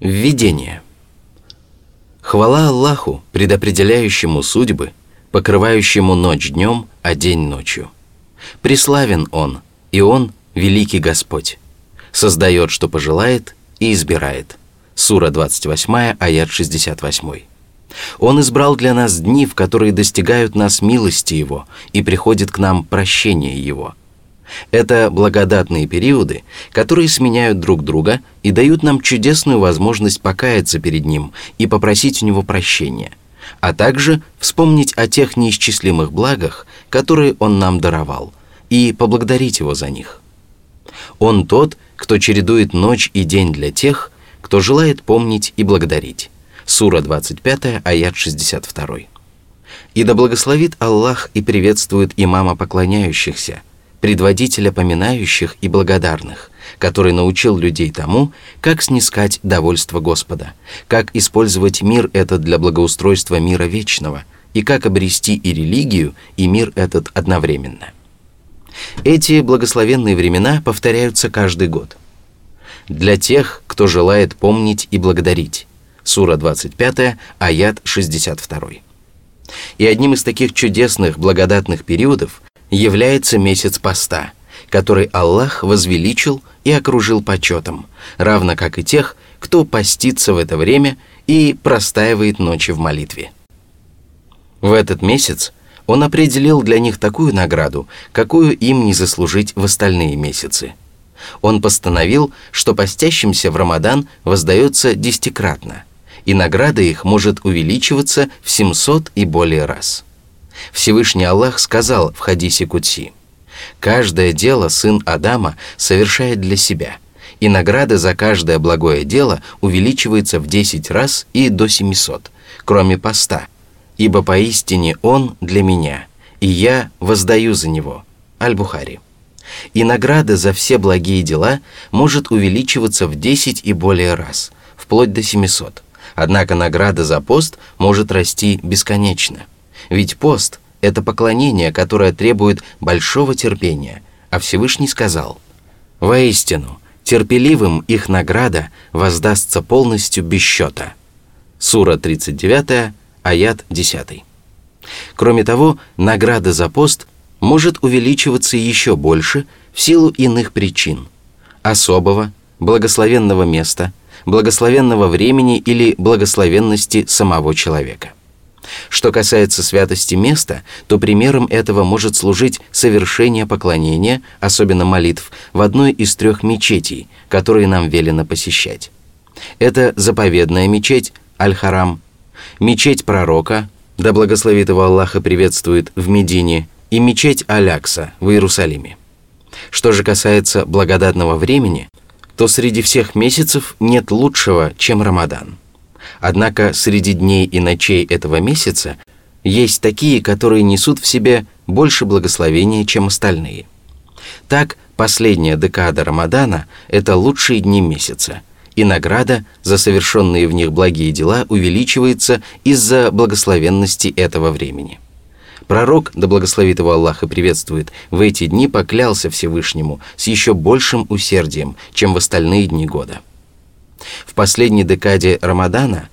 Введение. Хвала Аллаху, предопределяющему судьбы, покрывающему ночь днем, а день ночью. Преславен Он, и Он – великий Господь. Создает, что пожелает, и избирает. Сура 28, аят 68. Он избрал для нас дни, в которые достигают нас милости Его, и приходит к нам прощение Его – это благодатные периоды, которые сменяют друг друга и дают нам чудесную возможность покаяться перед Ним и попросить у Него прощения, а также вспомнить о тех неисчислимых благах, которые Он нам даровал, и поблагодарить Его за них. Он тот, кто чередует ночь и день для тех, кто желает помнить и благодарить. Сура 25, аят 62. «И да благословит Аллах и приветствует имама поклоняющихся – предводителя поминающих и благодарных, который научил людей тому, как снискать довольство Господа, как использовать мир этот для благоустройства мира вечного и как обрести и религию, и мир этот одновременно. Эти благословенные времена повторяются каждый год. Для тех, кто желает помнить и благодарить. Сура 25, аят 62. И одним из таких чудесных благодатных периодов является месяц поста, который Аллах возвеличил и окружил почетом, равно как и тех, кто постится в это время и простаивает ночи в молитве. В этот месяц он определил для них такую награду, какую им не заслужить в остальные месяцы. Он постановил, что постящимся в Рамадан воздается десятикратно, и награда их может увеличиваться в 700 и более раз – Всевышний Аллах сказал в хадисе Кутси, «Каждое дело сын Адама совершает для себя, и награда за каждое благое дело увеличивается в 10 раз и до 700, кроме поста, ибо поистине он для меня, и я воздаю за него». Аль-Бухари. И награда за все благие дела может увеличиваться в 10 и более раз, вплоть до 700. Однако награда за пост может расти бесконечно – ведь пост – это поклонение, которое требует большого терпения, а Всевышний сказал «Воистину, терпеливым их награда воздастся полностью без счета». Сура 39, аят 10. Кроме того, награда за пост может увеличиваться еще больше в силу иных причин – особого, благословенного места, благословенного времени или благословенности самого человека. Что касается святости места, то примером этого может служить совершение поклонения, особенно молитв, в одной из трех мечетей, которые нам велено посещать. Это заповедная мечеть Аль-Харам, мечеть пророка, да благословит его Аллаха приветствует в Медине, и мечеть Алякса в Иерусалиме. Что же касается благодатного времени, то среди всех месяцев нет лучшего, чем Рамадан – Однако среди дней и ночей этого месяца есть такие, которые несут в себе больше благословения, чем остальные. Так, последняя декада Рамадана – это лучшие дни месяца, и награда за совершенные в них благие дела увеличивается из-за благословенности этого времени. Пророк, да благословит его Аллах и приветствует, в эти дни поклялся Всевышнему с еще большим усердием, чем в остальные дни года – в последней декаде Рамадана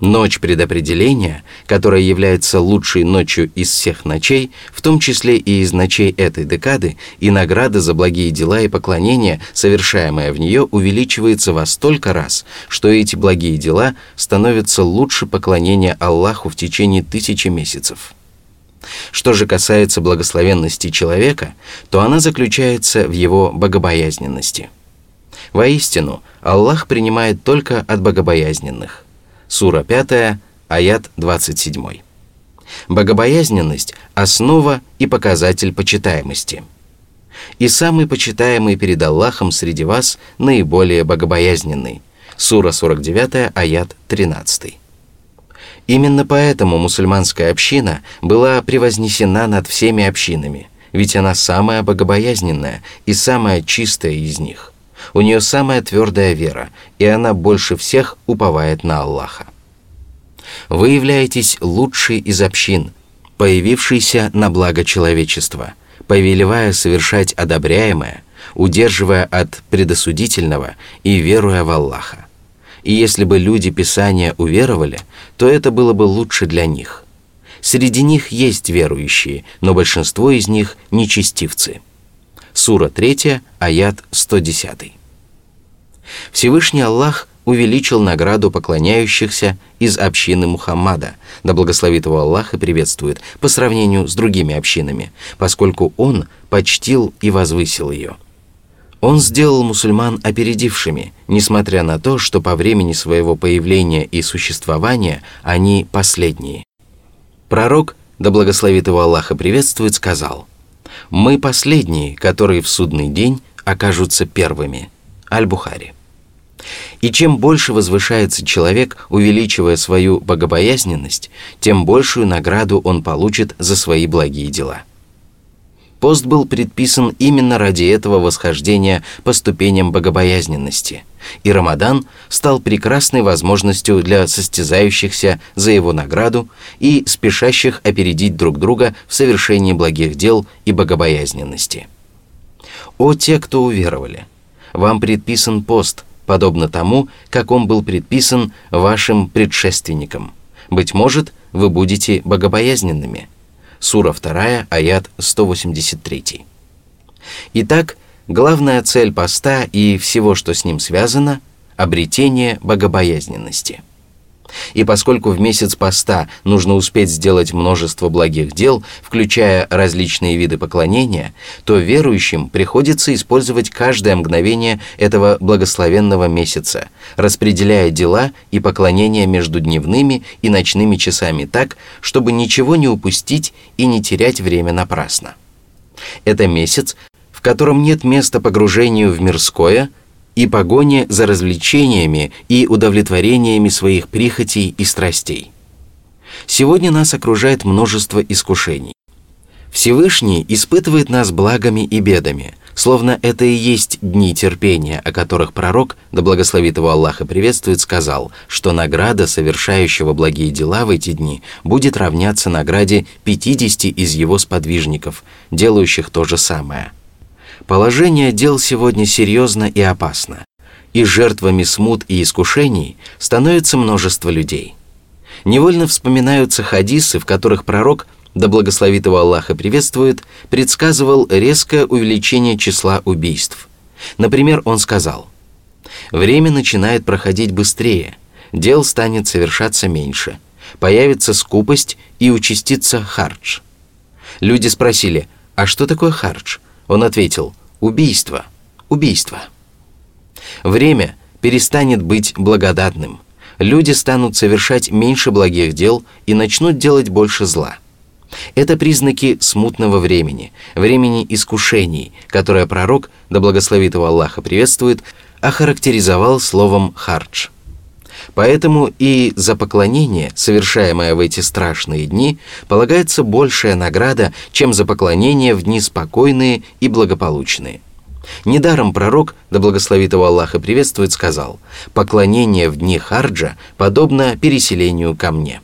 Ночь предопределения, которая является лучшей ночью из всех ночей, в том числе и из ночей этой декады, и награда за благие дела и поклонения, совершаемое в нее, увеличивается во столько раз, что эти благие дела становятся лучше поклонения Аллаху в течение тысячи месяцев. Что же касается благословенности человека, то она заключается в его богобоязненности – Воистину, Аллах принимает только от богобоязненных. Сура 5, аят 27. Богобоязненность – основа и показатель почитаемости. И самый почитаемый перед Аллахом среди вас наиболее богобоязненный. Сура 49, аят 13. Именно поэтому мусульманская община была превознесена над всеми общинами, ведь она самая богобоязненная и самая чистая из них – у нее самая твердая вера, и она больше всех уповает на Аллаха. Вы являетесь лучшей из общин, появившейся на благо человечества, повелевая совершать одобряемое, удерживая от предосудительного и веруя в Аллаха. И если бы люди Писания уверовали, то это было бы лучше для них. Среди них есть верующие, но большинство из них – нечестивцы. Сура 3, аят 110. Всевышний Аллах увеличил награду поклоняющихся из общины Мухаммада, да благословит его Аллах и приветствует, по сравнению с другими общинами, поскольку он почтил и возвысил ее. Он сделал мусульман опередившими, несмотря на то, что по времени своего появления и существования они последние. Пророк, да благословит его Аллах и приветствует, сказал, «Мы последние, которые в судный день окажутся первыми». Аль-Бухари. И чем больше возвышается человек, увеличивая свою богобоязненность, тем большую награду он получит за свои благие дела. Пост был предписан именно ради этого восхождения по ступеням богобоязненности, и Рамадан стал прекрасной возможностью для состязающихся за его награду и спешащих опередить друг друга в совершении благих дел и богобоязненности. О те, кто уверовали! Вам предписан пост, подобно тому, как он был предписан вашим предшественникам. Быть может, вы будете богобоязненными. Сура 2, аят 183. Итак, главная цель поста и всего, что с ним связано – обретение богобоязненности – и поскольку в месяц поста нужно успеть сделать множество благих дел, включая различные виды поклонения, то верующим приходится использовать каждое мгновение этого благословенного месяца, распределяя дела и поклонения между дневными и ночными часами так, чтобы ничего не упустить и не терять время напрасно. Это месяц, в котором нет места погружению в мирское – и погоне за развлечениями и удовлетворениями своих прихотей и страстей. Сегодня нас окружает множество искушений. Всевышний испытывает нас благами и бедами, словно это и есть дни терпения, о которых пророк, да благословит его Аллаха приветствует, сказал, что награда совершающего благие дела в эти дни будет равняться награде 50 из его сподвижников, делающих то же самое – Положение дел сегодня серьезно и опасно, и жертвами смут и искушений становится множество людей. Невольно вспоминаются хадисы, в которых пророк, да благословит его Аллаха приветствует, предсказывал резкое увеличение числа убийств. Например, он сказал, «Время начинает проходить быстрее, дел станет совершаться меньше, появится скупость и участится хардж». Люди спросили, «А что такое хардж?» Он ответил, убийство, убийство. Время перестанет быть благодатным. Люди станут совершать меньше благих дел и начнут делать больше зла. Это признаки смутного времени, времени искушений, которое пророк, да благословит его Аллах и приветствует, охарактеризовал словом «хардж». Поэтому и за поклонение, совершаемое в эти страшные дни, полагается большая награда, чем за поклонение в дни спокойные и благополучные. Недаром пророк, да благословит его Аллах и приветствует, сказал, «Поклонение в дни харджа подобно переселению ко мне».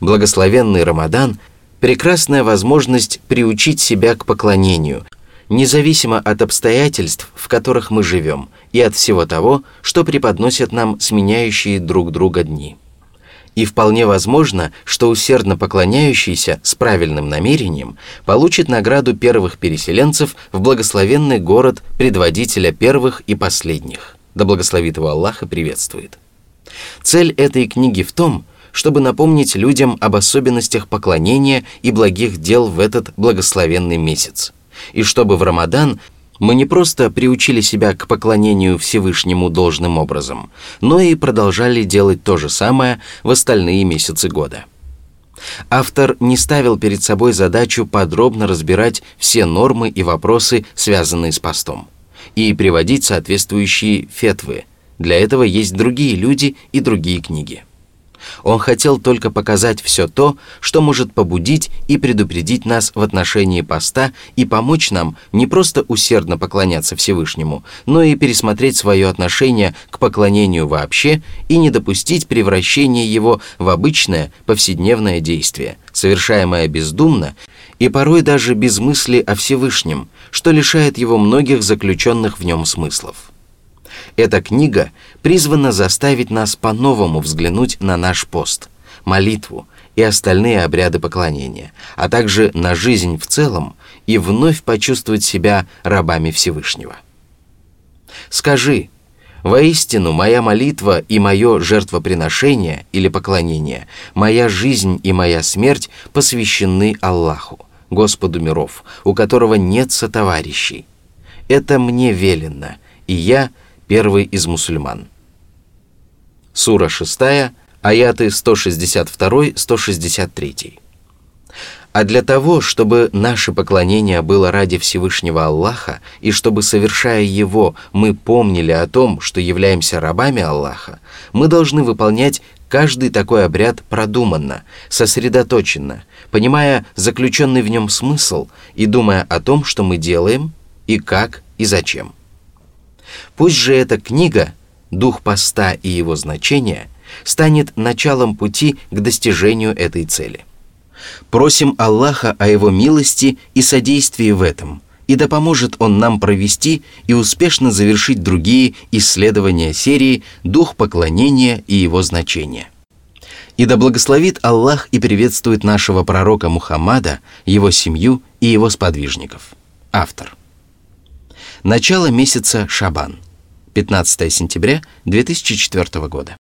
Благословенный Рамадан – прекрасная возможность приучить себя к поклонению – независимо от обстоятельств, в которых мы живем, и от всего того, что преподносят нам сменяющие друг друга дни. И вполне возможно, что усердно поклоняющийся с правильным намерением получит награду первых переселенцев в благословенный город предводителя первых и последних. Да благословит его Аллах и приветствует. Цель этой книги в том, чтобы напомнить людям об особенностях поклонения и благих дел в этот благословенный месяц – и чтобы в Рамадан мы не просто приучили себя к поклонению Всевышнему должным образом, но и продолжали делать то же самое в остальные месяцы года. Автор не ставил перед собой задачу подробно разбирать все нормы и вопросы, связанные с постом, и приводить соответствующие фетвы. Для этого есть другие люди и другие книги. Он хотел только показать все то, что может побудить и предупредить нас в отношении поста и помочь нам не просто усердно поклоняться Всевышнему, но и пересмотреть свое отношение к поклонению вообще и не допустить превращения его в обычное повседневное действие, совершаемое бездумно и порой даже без мысли о Всевышнем, что лишает его многих заключенных в нем смыслов. Эта книга призвана заставить нас по-новому взглянуть на наш пост, молитву и остальные обряды поклонения, а также на жизнь в целом и вновь почувствовать себя рабами Всевышнего. Скажи, Воистину, моя молитва и мое жертвоприношение или поклонение, моя жизнь и моя смерть посвящены Аллаху, Господу миров, у которого нет сотоварищей. Это мне велено, и я первый из мусульман. Сура 6, аяты 162-163 а для того, чтобы наше поклонение было ради Всевышнего Аллаха, и чтобы, совершая его, мы помнили о том, что являемся рабами Аллаха, мы должны выполнять каждый такой обряд продуманно, сосредоточенно, понимая заключенный в нем смысл и думая о том, что мы делаем, и как, и зачем. Пусть же эта книга, дух поста и его значение, станет началом пути к достижению этой цели. Просим Аллаха о Его милости и содействии в этом, и да поможет Он нам провести и успешно завершить другие исследования серии «Дух поклонения и его значение». И да благословит Аллах и приветствует нашего пророка Мухаммада, его семью и его сподвижников. Автор. Начало месяца Шабан. 15 сентября 2004 года.